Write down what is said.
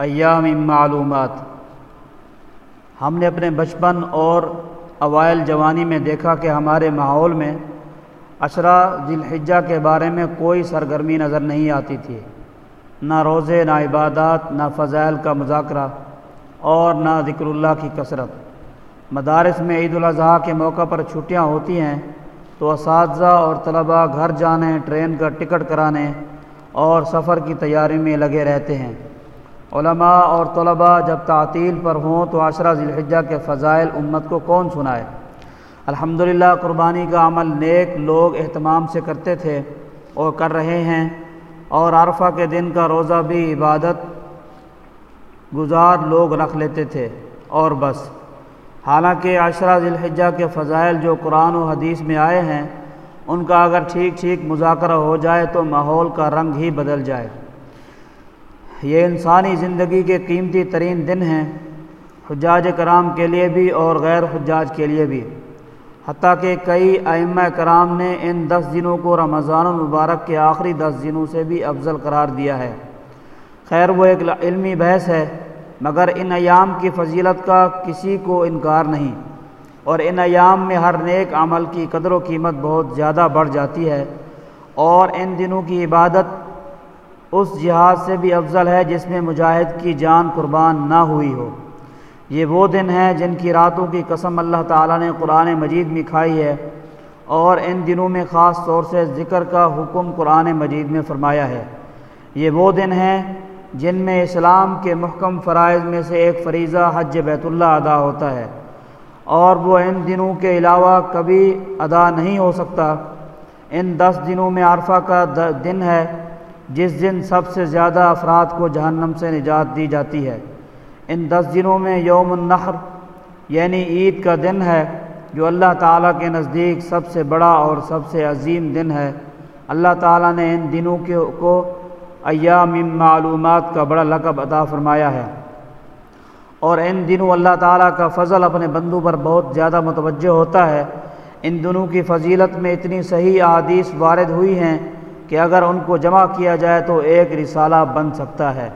ایام معلومات۔ ہم نے اپنے بچپن اور اوائل جوانی میں دیکھا کہ ہمارے ماحول میں عشرہ ذی الحجہ کے بارے میں کوئی سرگرمی نظر نہیں آتی تھی۔ نہ روزے، نہ عبادات، نہ فضائل کا مذاکرہ اور نہ ذکر اللہ کی کثرت۔ مدارس میں عید الاضحیٰ کے موقع پر چھٹیاں ہوتی ہیں تو اساتذہ اور طلباء گھر جانے، ٹرین کا ٹکٹ کرانے اور سفر کی تیاری میں لگے رہتے ہیں۔ علماء اور طلباء جب تعطیل پر ہوں تو عشرہ ذی الحجہ کے فضائل امت کو کون سنائے؟ الحمدللہ قربانی کا عمل نیک لوگ اہتمام سے کرتے تھے اور کر رہے ہیں اور عرفہ کے دن کا روزہ بھی عبادت گزار لوگ رکھ لیتے تھے اور بس۔ حالانکہ عشرہ ذی الحجہ کے فضائل جو قرآن و حدیث میں آئے ہیں، ان کا اگر ٹھیک ٹھیک مذاکرہ ہو جائے تو ماحول کا رنگ ہی بدل جائے۔ یہ انسانی زندگی کے قیمتی ترین دن ہیں حجاج کرام کے لیے بھی اور غیر حجاج کے لیے بھی۔ حتیٰ کہ کئی ائمہ کرام نے ان دس دنوں کو رمضان المبارک کے آخری دس دنوں سے بھی افضل قرار دیا ہے۔ خیر، وہ ایک علمی بحث ہے، مگر ان ایام کی فضیلت کا کسی کو انکار نہیں۔ اور ان ایام میں ہر نیک عمل کی قدر و قیمت بہت زیادہ بڑھ جاتی ہے۔ اور ان دنوں کی عبادت اس جہاد سے بھی افضل ہے جس میں مجاہد کی جان قربان نہ ہوئی ہو۔ یہ وہ دن ہیں جن کی راتوں کی قسم اللہ تعالیٰ نے قرآن مجید میں کھائی ہے اور ان دنوں میں خاص طور سے ذکر کا حکم قرآن مجید میں فرمایا ہے۔ یہ وہ دن ہیں جن میں اسلام کے محکم فرائض میں سے ایک فریضہ حج بیت اللہ ادا ہوتا ہے اور وہ ان دنوں کے علاوہ کبھی ادا نہیں ہو سکتا۔ ان دس دنوں میں عرفہ کا دن ہے جس دن سب سے زیادہ افراد کو جہنم سے نجات دی جاتی ہے۔ ان دس دنوں میں یوم النحر یعنی عید کا دن ہے، جو اللہ تعالیٰ کے نزدیک سب سے بڑا اور سب سے عظیم دن ہے۔ اللہ تعالیٰ نے ان دنوں کے کو ایام معلومات کا بڑا لقب عطا فرمایا ہے۔ اور ان دنوں اللہ تعالیٰ کا فضل اپنے بندوں پر بہت زیادہ متوجہ ہوتا ہے۔ ان دنوں کی فضیلت میں اتنی صحیح احادیث وارد ہوئی ہیں کہ اگر ان کو جمع کیا جائے تو ایک رسالہ بن سکتا ہے۔